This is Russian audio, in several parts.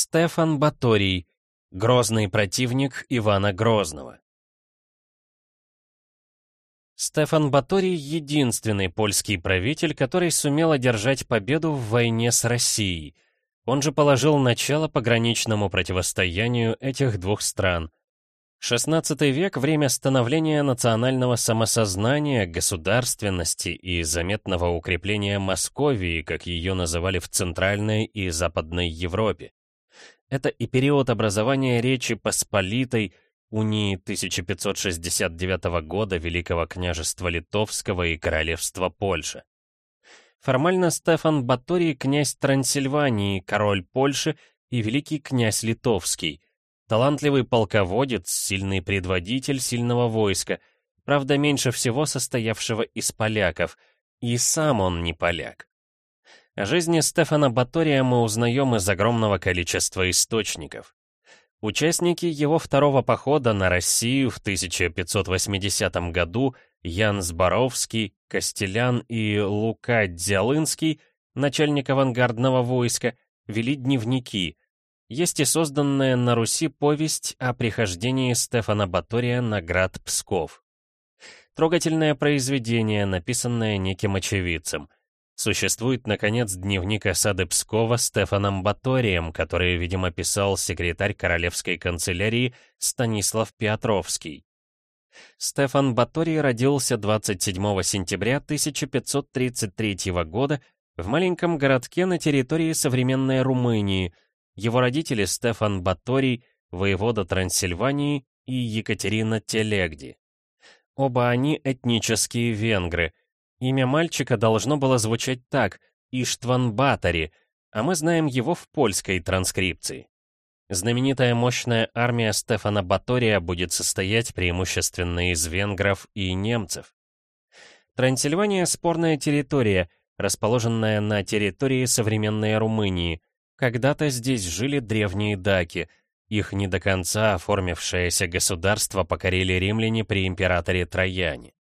Стефан Баторий, грозный противник Ивана Грозного. Стефан Баторий — единственный польский правитель, который сумел одержать победу в войне с Россией. Он же положил начало пограничному противостоянию этих двух стран. XVI век — время становления национального самосознания, государственности и заметного укрепления Московии, как ее называли в Центральной и Западной Европе. Это и период образования Речи Посполитой, унии 1569 года Великого княжества Литовского и Королевства Польши. Формально Стефан Баторий князь Трансильвании, король Польши и великий князь Литовский, талантливый полководец, сильный предводитель сильного войска, правда меньше всего состоявшего из поляков, и сам он не поляк. О жизни Стефана Батория мы узнаем из огромного количества источников. Участники его второго похода на Россию в 1580 году Ян Зборовский, Костелян и Лука Дзялынский, начальник авангардного войска, вели дневники. Есть и созданная на Руси повесть о прихождении Стефана Батория на град Псков. Трогательное произведение, написанное неким очевидцем — Существует, наконец, дневник осады Пскова Стефаном Баторием, который, видимо, писал секретарь королевской канцелярии Станислав Петровский. Стефан Баторий родился 27 сентября 1533 года в маленьком городке на территории современной Румынии. Его родители Стефан Баторий, воевода Трансильвании и Екатерина Телегди. Оба они этнические венгры — Имя мальчика должно было звучать так — Иштван Батари, а мы знаем его в польской транскрипции. Знаменитая мощная армия Стефана Батория будет состоять преимущественно из венгров и немцев. Трансильвания — спорная территория, расположенная на территории современной Румынии. Когда-то здесь жили древние даки. Их не до конца оформившееся государство покорили римляне при императоре Трояне.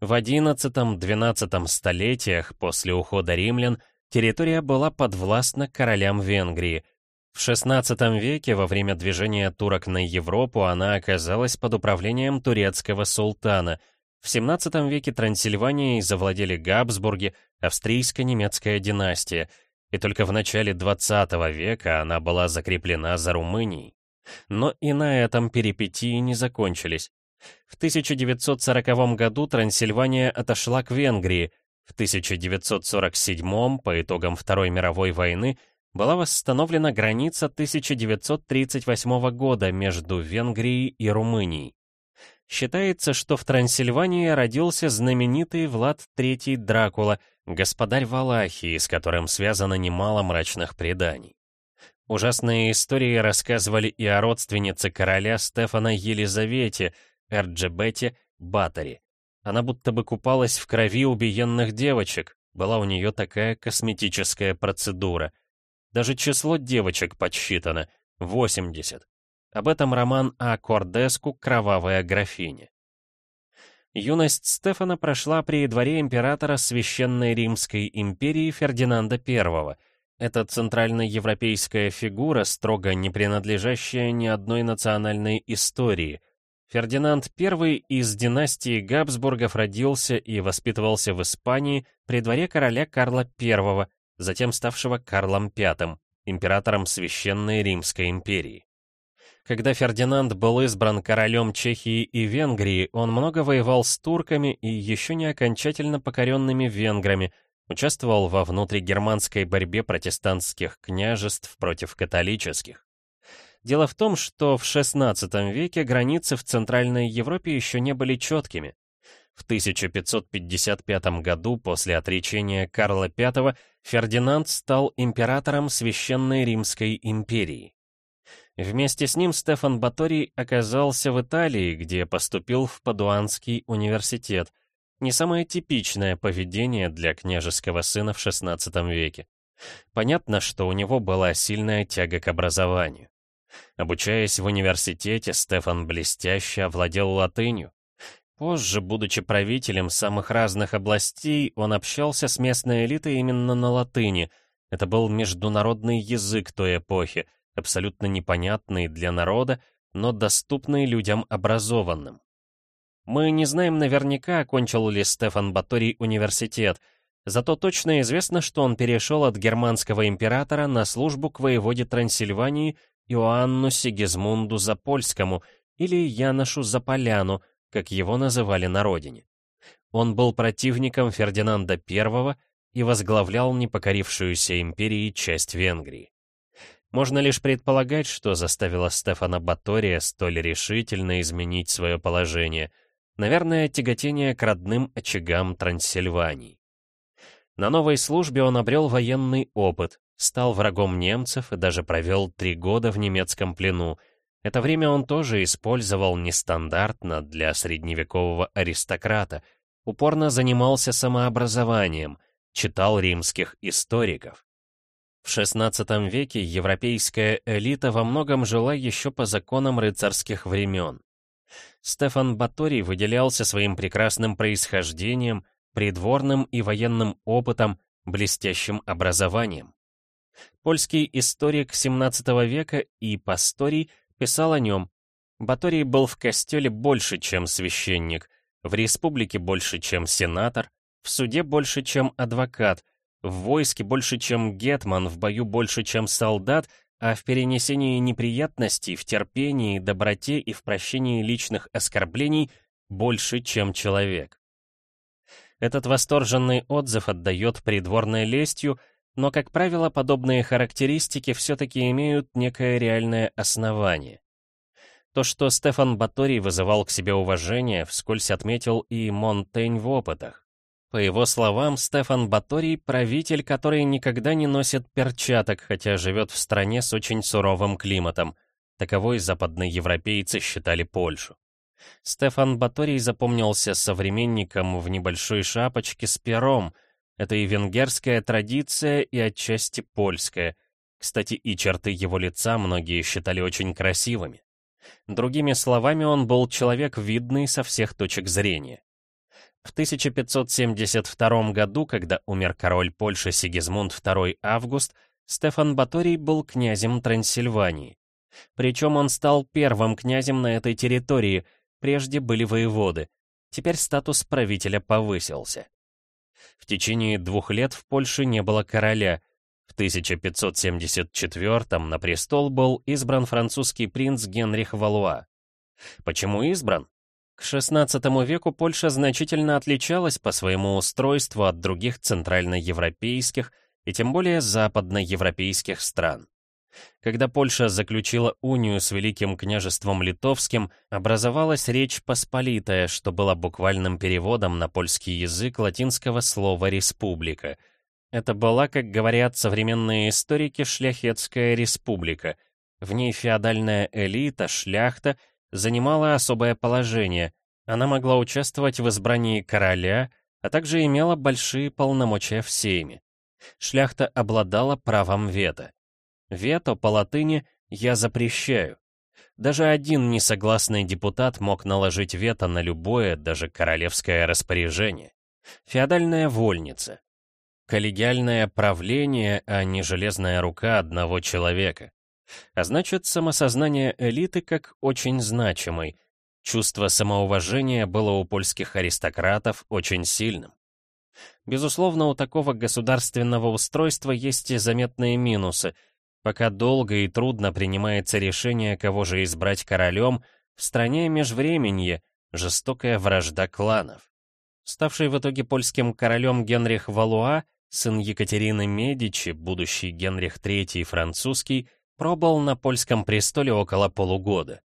В XI-XII столетиях после ухода римлян территория была подвластна королям Венгрии. В XVI веке во время движения турок на Европу она оказалась под управлением турецкого султана. В XVII веке Трансильванией завладели Габсбурги, австрийско-немецкая династия, и только в начале XX века она была закреплена за Румынией. Но и на этом перипетии не закончились. В 1940 году Трансильвания отошла к Венгрии. В 1947 по итогам Второй мировой войны была восстановлена граница 1938 года между Венгрией и Румынией. Считается, что в Трансильвании родился знаменитый Влад III Дракула, господарь Валахии, с которым связано немало мрачных преданий. Ужасные истории рассказывали и о родственнице короля Стефана Елизавете, Эрджебете Батари. Она будто бы купалась в крови убиенных девочек, была у нее такая косметическая процедура. Даже число девочек подсчитано — 80. Об этом роман А. Кордеску «Кровавая графиня». Юность Стефана прошла при дворе императора Священной Римской империи Фердинанда I. Это центральноевропейская фигура, строго не принадлежащая ни одной национальной истории, Фердинанд I из династии Габсбургов родился и воспитывался в Испании при дворе короля Карла I, затем ставшего Карлом V, императором Священной Римской империи. Когда Фердинанд был избран королем Чехии и Венгрии, он много воевал с турками и еще не окончательно покоренными венграми, участвовал во внутригерманской борьбе протестантских княжеств против католических. Дело в том, что в XVI веке границы в Центральной Европе еще не были четкими. В 1555 году, после отречения Карла V, Фердинанд стал императором Священной Римской империи. Вместе с ним Стефан Баторий оказался в Италии, где поступил в Падуанский университет. Не самое типичное поведение для княжеского сына в XVI веке. Понятно, что у него была сильная тяга к образованию. Обучаясь в университете, Стефан блестяще овладел латынью. Позже, будучи правителем самых разных областей, он общался с местной элитой именно на латыни. Это был международный язык той эпохи, абсолютно непонятный для народа, но доступный людям образованным. Мы не знаем наверняка, окончил ли Стефан Баторий университет, зато точно известно, что он перешел от германского императора на службу к воеводе Трансильвании Иоанну Сигизмунду Запольскому или Яношу Заполяну, как его называли на родине. Он был противником Фердинанда I и возглавлял непокорившуюся империи часть Венгрии. Можно лишь предполагать, что заставило Стефана Батория столь решительно изменить свое положение. Наверное, тяготение к родным очагам Трансильвании. На новой службе он обрел военный опыт, стал врагом немцев и даже провел три года в немецком плену. Это время он тоже использовал нестандартно для средневекового аристократа, упорно занимался самообразованием, читал римских историков. В XVI веке европейская элита во многом жила еще по законам рыцарских времен. Стефан Баторий выделялся своим прекрасным происхождением, придворным и военным опытом, блестящим образованием. Польский историк XVII века и Пасторий писал о нем. Баторий был в костеле больше, чем священник, в республике больше, чем сенатор, в суде больше, чем адвокат, в войске больше, чем гетман, в бою больше, чем солдат, а в перенесении неприятностей, в терпении, доброте и в прощении личных оскорблений больше, чем человек. Этот восторженный отзыв отдает придворной лестью, но, как правило, подобные характеристики все-таки имеют некое реальное основание. То, что Стефан Баторий вызывал к себе уважение, вскользь отметил и Монтень в опытах. По его словам, Стефан Баторий — правитель, который никогда не носит перчаток, хотя живет в стране с очень суровым климатом. Таковой западные европейцы считали Польшу. Стефан Баторий запомнился современником в небольшой шапочке с пером — это и венгерская традиция, и отчасти польская. Кстати, и черты его лица многие считали очень красивыми. Другими словами, он был человек видный со всех точек зрения. В 1572 году, когда умер король Польши Сигизмунд II Август, Стефан Баторий был князем Трансильвании. Причем он стал первым князем на этой территории, прежде были воеводы. Теперь статус правителя повысился. В течение двух лет в Польше не было короля. В 1574 на престол был избран французский принц Генрих Валуа. Почему избран? К XVI веку Польша значительно отличалась по своему устройству от других центральноевропейских и тем более западноевропейских стран. Когда Польша заключила унию с Великим княжеством Литовским, образовалась Речь Посполитая, что было буквальным переводом на польский язык латинского слова «республика». Это была, как говорят современные историки, шляхетская республика. В ней феодальная элита, шляхта, занимала особое положение. Она могла участвовать в избрании короля, а также имела большие полномочия в сейме. Шляхта обладала правом вето. Вето по латыни «я запрещаю». Даже один несогласный депутат мог наложить вето на любое, даже королевское распоряжение. Феодальная вольница. Коллегиальное правление, а не железная рука одного человека. А значит, самосознание элиты как очень значимой. Чувство самоуважения было у польских аристократов очень сильным. Безусловно, у такого государственного устройства есть и заметные минусы — Пока долго и трудно принимается решение, кого же избрать королем, в стране межвременье, жестокая вражда кланов. Ставший в итоге польским королем Генрих Валуа, сын Екатерины Медичи, будущий Генрих III французский, пробыл на польском престоле около полугода.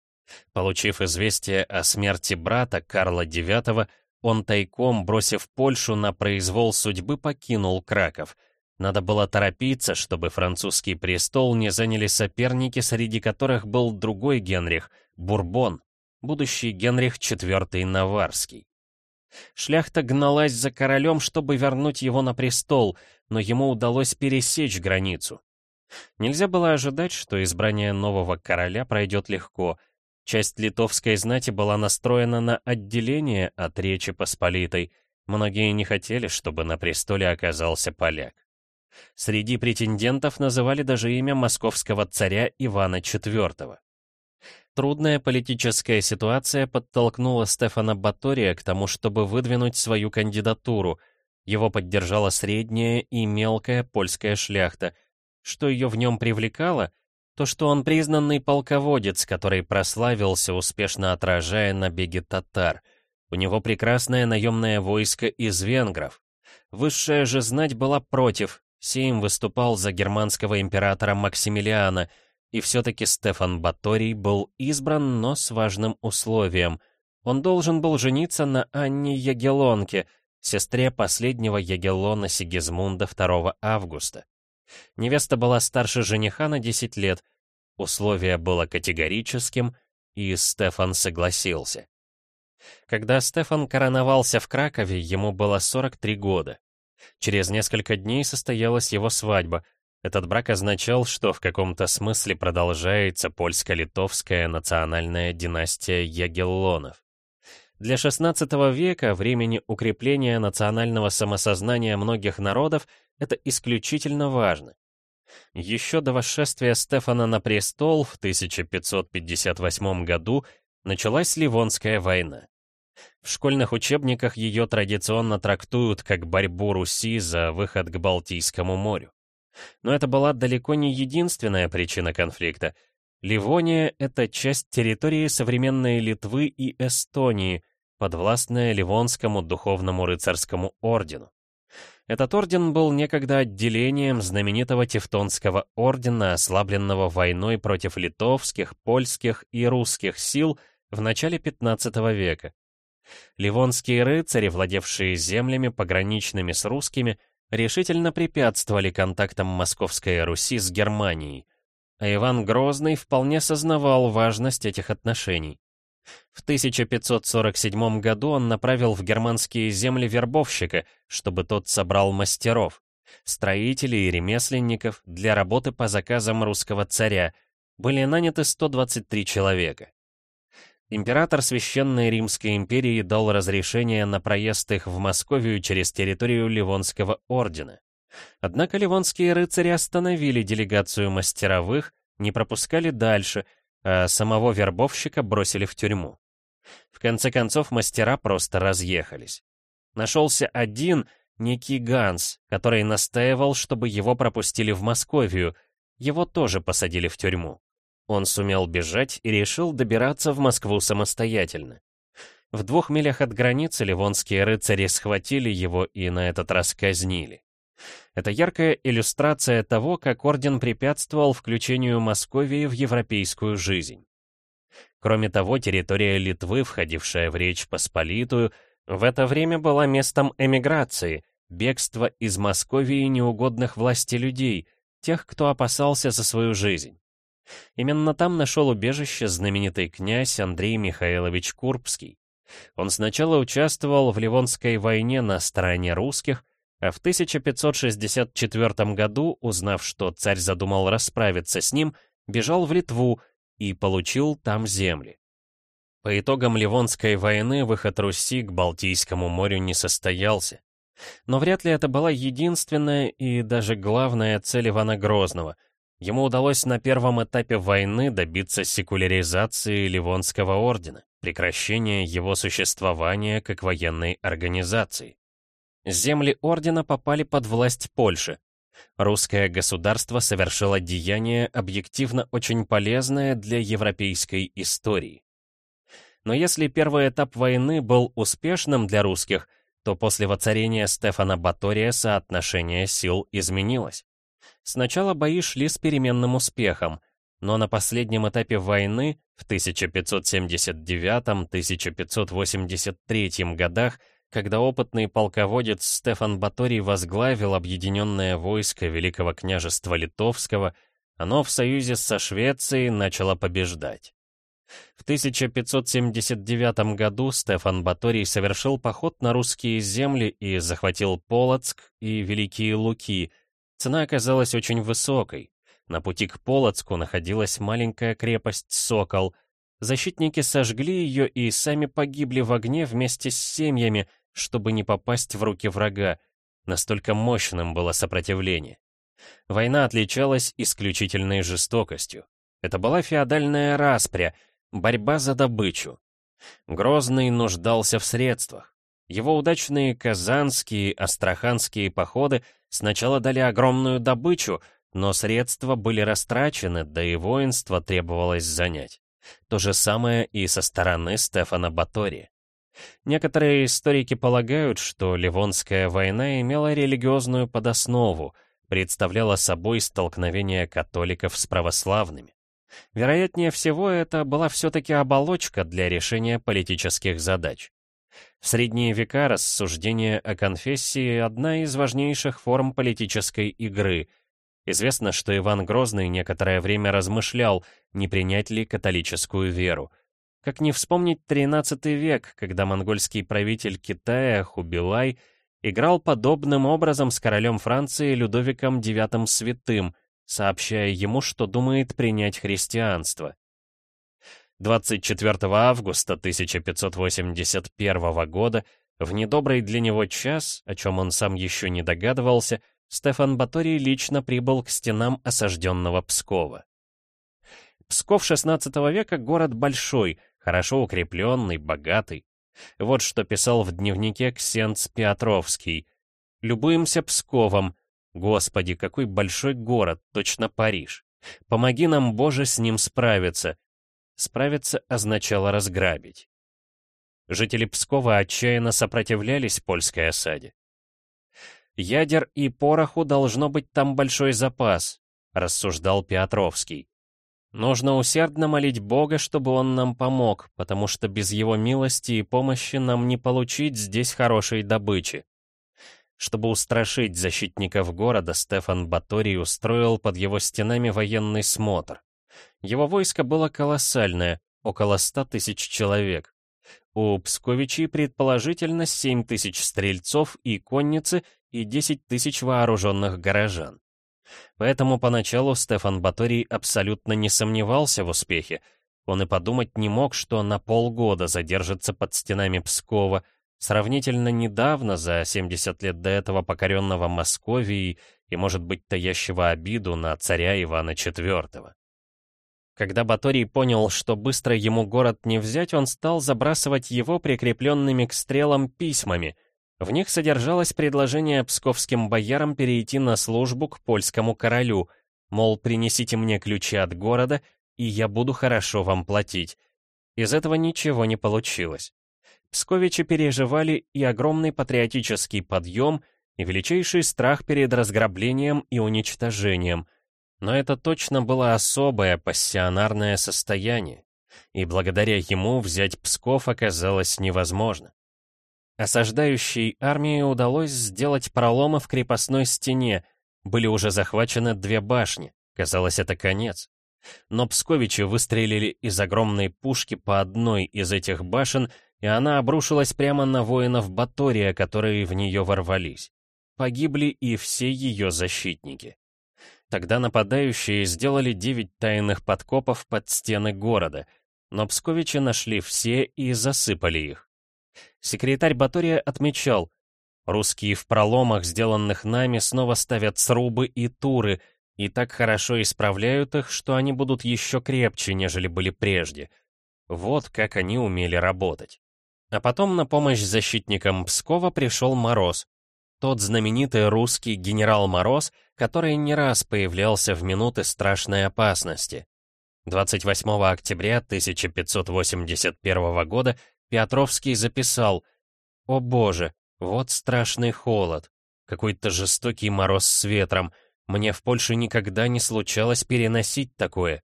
Получив известие о смерти брата Карла IX, он тайком, бросив Польшу на произвол судьбы, покинул Краков — надо было торопиться, чтобы французский престол не заняли соперники, среди которых был другой Генрих, Бурбон, будущий Генрих IV Наварский. Шляхта гналась за королем, чтобы вернуть его на престол, но ему удалось пересечь границу. Нельзя было ожидать, что избрание нового короля пройдет легко. Часть литовской знати была настроена на отделение от Речи Посполитой. Многие не хотели, чтобы на престоле оказался поляк. Среди претендентов называли даже имя московского царя Ивана IV. Трудная политическая ситуация подтолкнула Стефана Батория к тому, чтобы выдвинуть свою кандидатуру. Его поддержала средняя и мелкая польская шляхта. Что ее в нем привлекало? То, что он признанный полководец, который прославился, успешно отражая набеги татар. У него прекрасное наемное войско из венгров. Высшая же знать была против, Сейм выступал за германского императора Максимилиана, и все-таки Стефан Баторий был избран, но с важным условием. Он должен был жениться на Анне Ягеллонке, сестре последнего Ягеллона Сигизмунда 2 августа. Невеста была старше жениха на 10 лет. Условие было категорическим, и Стефан согласился. Когда Стефан короновался в Кракове, ему было 43 года. Через несколько дней состоялась его свадьба. Этот брак означал, что в каком-то смысле продолжается польско-литовская национальная династия Ягеллонов. Для XVI века, времени укрепления национального самосознания многих народов, это исключительно важно. Еще до восшествия Стефана на престол в 1558 году началась Ливонская война. В школьных учебниках ее традиционно трактуют как борьбу Руси за выход к Балтийскому морю. Но это была далеко не единственная причина конфликта. Ливония — это часть территории современной Литвы и Эстонии, подвластная Ливонскому духовному рыцарскому ордену. Этот орден был некогда отделением знаменитого Тевтонского ордена, ослабленного войной против литовских, польских и русских сил в начале XV века. Ливонские рыцари, владевшие землями, пограничными с русскими, решительно препятствовали контактам Московской Руси с Германией, а Иван Грозный вполне сознавал важность этих отношений. В 1547 году он направил в германские земли вербовщика, чтобы тот собрал мастеров, строителей и ремесленников для работы по заказам русского царя. Были наняты 123 человека. Император Священной Римской империи дал разрешение на проезд их в Московию через территорию Ливонского ордена. Однако ливонские рыцари остановили делегацию мастеровых, не пропускали дальше, а самого вербовщика бросили в тюрьму. В конце концов, мастера просто разъехались. Нашелся один, некий Ганс, который настаивал, чтобы его пропустили в Московию. Его тоже посадили в тюрьму. Он сумел бежать и решил добираться в Москву самостоятельно. В двух милях от границы ливонские рыцари схватили его и на этот раз казнили. Это яркая иллюстрация того, как орден препятствовал включению Московии в европейскую жизнь. Кроме того, территория Литвы, входившая в Речь Посполитую, в это время была местом эмиграции, бегства из Московии неугодных власти людей, тех, кто опасался за свою жизнь. Именно там нашел убежище знаменитый князь Андрей Михайлович Курбский. Он сначала участвовал в Ливонской войне на стороне русских, а в 1564 году, узнав, что царь задумал расправиться с ним, бежал в Литву и получил там земли. По итогам Ливонской войны выход Руси к Балтийскому морю не состоялся. Но вряд ли это была единственная и даже главная цель Ивана Грозного — Ему удалось на первом этапе войны добиться секуляризации Ливонского ордена, прекращения его существования как военной организации. Земли ордена попали под власть Польши. Русское государство совершило деяние, объективно очень полезное для европейской истории. Но если первый этап войны был успешным для русских, то после воцарения Стефана Батория соотношение сил изменилось. Сначала бои шли с переменным успехом, но на последнем этапе войны, в 1579-1583 годах, когда опытный полководец Стефан Баторий возглавил объединенное войско Великого княжества Литовского, оно в союзе со Швецией начало побеждать. В 1579 году Стефан Баторий совершил поход на русские земли и захватил Полоцк и Великие Луки, Цена оказалась очень высокой. На пути к Полоцку находилась маленькая крепость Сокол. Защитники сожгли ее и сами погибли в огне вместе с семьями, чтобы не попасть в руки врага. Настолько мощным было сопротивление. Война отличалась исключительной жестокостью. Это была феодальная распря, борьба за добычу. Грозный нуждался в средствах. Его удачные казанские, астраханские походы сначала дали огромную добычу, но средства были растрачены, да и воинство требовалось занять. То же самое и со стороны Стефана Батори. Некоторые историки полагают, что Ливонская война имела религиозную подоснову, представляла собой столкновение католиков с православными. Вероятнее всего, это была все-таки оболочка для решения политических задач. В средние века рассуждение о конфессии — одна из важнейших форм политической игры. Известно, что Иван Грозный некоторое время размышлял, не принять ли католическую веру. Как не вспомнить XIII век, когда монгольский правитель Китая Хубилай играл подобным образом с королем Франции Людовиком IX Святым, сообщая ему, что думает принять христианство. 24 августа 1581 года, в недобрый для него час, о чем он сам еще не догадывался, Стефан Баторий лично прибыл к стенам осажденного Пскова. Псков XVI века — город большой, хорошо укрепленный, богатый. Вот что писал в дневнике Ксенц Петровский. «Любуемся Псковом. Господи, какой большой город, точно Париж. Помоги нам, Боже, с ним справиться». Справиться означало разграбить. Жители Пскова отчаянно сопротивлялись польской осаде. «Ядер и пороху должно быть там большой запас», — рассуждал Петровский. Нужно усердно молить Бога, чтобы Он нам помог, потому что без Его милости и помощи нам не получить здесь хорошей добычи. Чтобы устрашить защитников города, Стефан Баторий устроил под его стенами военный смотр. Его войско было колоссальное, около ста тысяч человек. У Псковичей предположительно 7 тысяч стрельцов и конницы и 10 тысяч вооруженных горожан. Поэтому поначалу Стефан Баторий абсолютно не сомневался в успехе. Он и подумать не мог, что на полгода задержится под стенами Пскова, сравнительно недавно, за 70 лет до этого покоренного Московией и, может быть, таящего обиду на царя Ивана IV. Когда Баторий понял, что быстро ему город не взять, он стал забрасывать его прикрепленными к стрелам письмами — в них содержалось предложение псковским боярам перейти на службу к польскому королю, мол, принесите мне ключи от города, и я буду хорошо вам платить. Из этого ничего не получилось. Псковичи переживали и огромный патриотический подъем, и величайший страх перед разграблением и уничтожением. Но это точно было особое пассионарное состояние, и благодаря ему взять Псков оказалось невозможно. Осаждающей армии удалось сделать проломы в крепостной стене, были уже захвачены две башни, казалось, это конец. Но псковичи выстрелили из огромной пушки по одной из этих башен, и она обрушилась прямо на воинов Батория, которые в нее ворвались. Погибли и все ее защитники. Тогда нападающие сделали девять тайных подкопов под стены города, но псковичи нашли все и засыпали их. Секретарь Батория отмечал, русские в проломах, сделанных нами, снова ставят срубы и туры, и так хорошо исправляют их, что они будут еще крепче, нежели были прежде. Вот как они умели работать. А потом на помощь защитникам Пскова пришел Мороз. Тот знаменитый русский генерал Мороз, который не раз появлялся в минуты страшной опасности. 28 октября 1581 года Петровский записал «О боже, вот страшный холод, какой-то жестокий мороз с ветром, мне в Польше никогда не случалось переносить такое».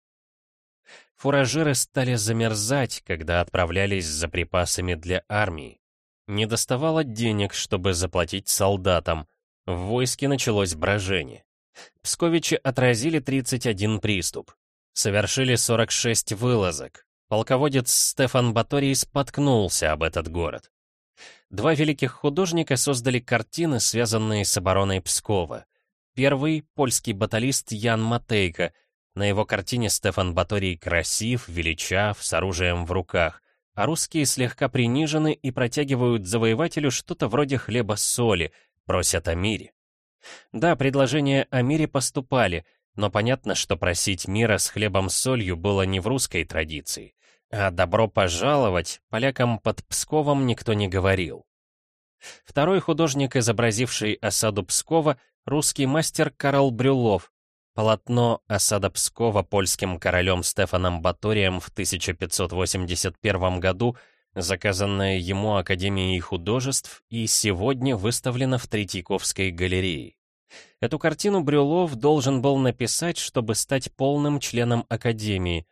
Фуражиры стали замерзать, когда отправлялись за припасами для армии. Не доставало денег, чтобы заплатить солдатам. В войске началось брожение. Псковичи отразили 31 приступ. Совершили 46 вылазок. Полководец Стефан Баторий споткнулся об этот город. Два великих художника создали картины, связанные с обороной Пскова. Первый — польский баталист Ян Матейко. На его картине Стефан Баторий красив, величав, с оружием в руках, а русские слегка принижены и протягивают завоевателю что-то вроде хлеба-соли, просят о мире. Да, предложения о мире поступали, но понятно, что просить мира с хлебом солью было не в русской традиции. А добро пожаловать полякам под Псковом никто не говорил. Второй художник, изобразивший осаду Пскова, русский мастер Карл Брюлов. Полотно «Осада Пскова» польским королем Стефаном Баторием в 1581 году, заказанное ему Академией художеств и сегодня выставлено в Третьяковской галерее. Эту картину Брюлов должен был написать, чтобы стать полным членом Академии.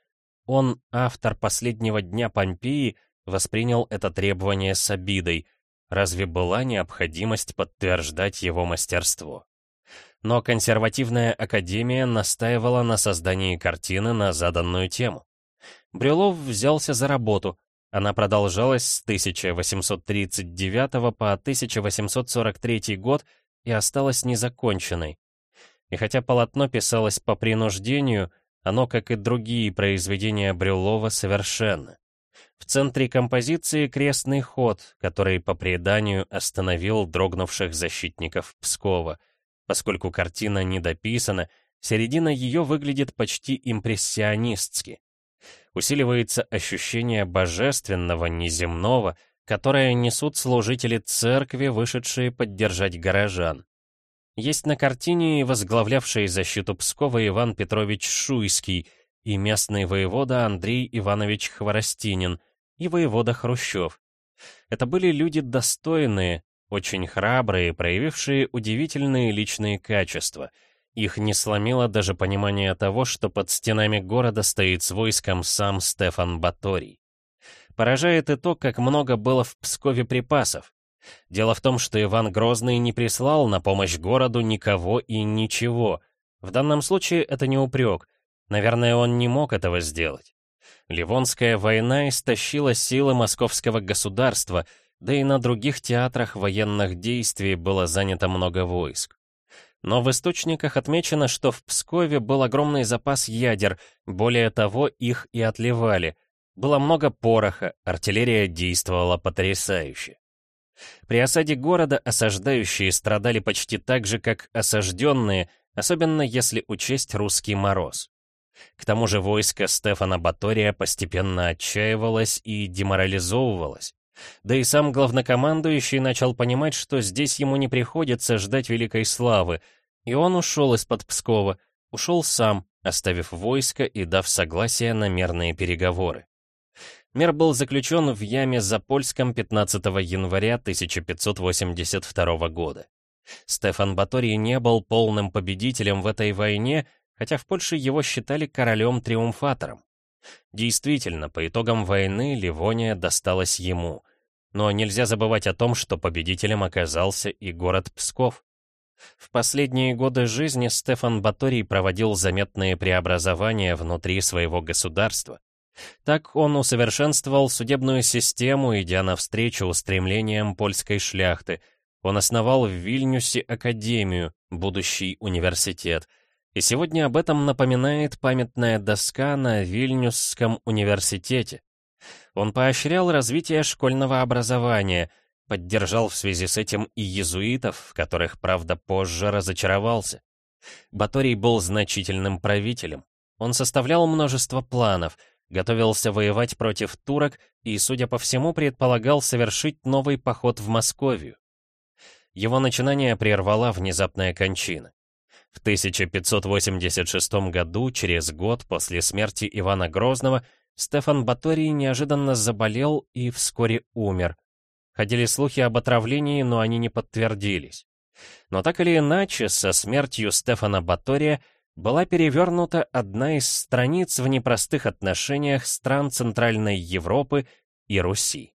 Он, автор «Последнего дня Помпеи», воспринял это требование с обидой. Разве была необходимость подтверждать его мастерство? Но консервативная академия настаивала на создании картины на заданную тему. Брюлов взялся за работу. Она продолжалась с 1839 по 1843 год и осталась незаконченной. И хотя полотно писалось по принуждению, оно, как и другие произведения Брюлова, совершенно. В центре композиции крестный ход, который по преданию остановил дрогнувших защитников Пскова — Поскольку картина не дописана, середина ее выглядит почти импрессионистски. Усиливается ощущение божественного, неземного, которое несут служители церкви, вышедшие поддержать горожан. Есть на картине и возглавлявший защиту Пскова Иван Петрович Шуйский, и местный воевода Андрей Иванович Хворостинин, и воевода Хрущев. Это были люди достойные, очень храбрые, проявившие удивительные личные качества. Их не сломило даже понимание того, что под стенами города стоит с войском сам Стефан Баторий. Поражает и то, как много было в Пскове припасов. Дело в том, что Иван Грозный не прислал на помощь городу никого и ничего. В данном случае это не упрек. Наверное, он не мог этого сделать. Ливонская война истощила силы московского государства — да и на других театрах военных действий было занято много войск. Но в источниках отмечено, что в Пскове был огромный запас ядер, более того, их и отливали. Было много пороха, артиллерия действовала потрясающе. При осаде города осаждающие страдали почти так же, как осажденные, особенно если учесть русский мороз. К тому же войско Стефана Батория постепенно отчаивалось и деморализовывалось. Да и сам главнокомандующий начал понимать, что здесь ему не приходится ждать великой славы, и он ушел из-под Пскова, ушел сам, оставив войско и дав согласие на мирные переговоры. Мир был заключен в яме Запольском 15 января 1582 года. Стефан Баторий не был полным победителем в этой войне, хотя в Польше его считали королем-триумфатором. Действительно, по итогам войны Ливония досталась ему. Но нельзя забывать о том, что победителем оказался и город Псков. В последние годы жизни Стефан Баторий проводил заметные преобразования внутри своего государства. Так он усовершенствовал судебную систему, идя навстречу устремлениям польской шляхты. Он основал в Вильнюсе академию, будущий университет — и сегодня об этом напоминает памятная доска на Вильнюсском университете. Он поощрял развитие школьного образования, поддержал в связи с этим и езуитов, в которых, правда, позже разочаровался. Баторий был значительным правителем. Он составлял множество планов, готовился воевать против турок и, судя по всему, предполагал совершить новый поход в Московию. Его начинание прервала внезапная кончина. В 1586 году, через год после смерти Ивана Грозного, Стефан Баторий неожиданно заболел и вскоре умер. Ходили слухи об отравлении, но они не подтвердились. Но так или иначе, со смертью Стефана Батория была перевернута одна из страниц в непростых отношениях стран Центральной Европы и Руси.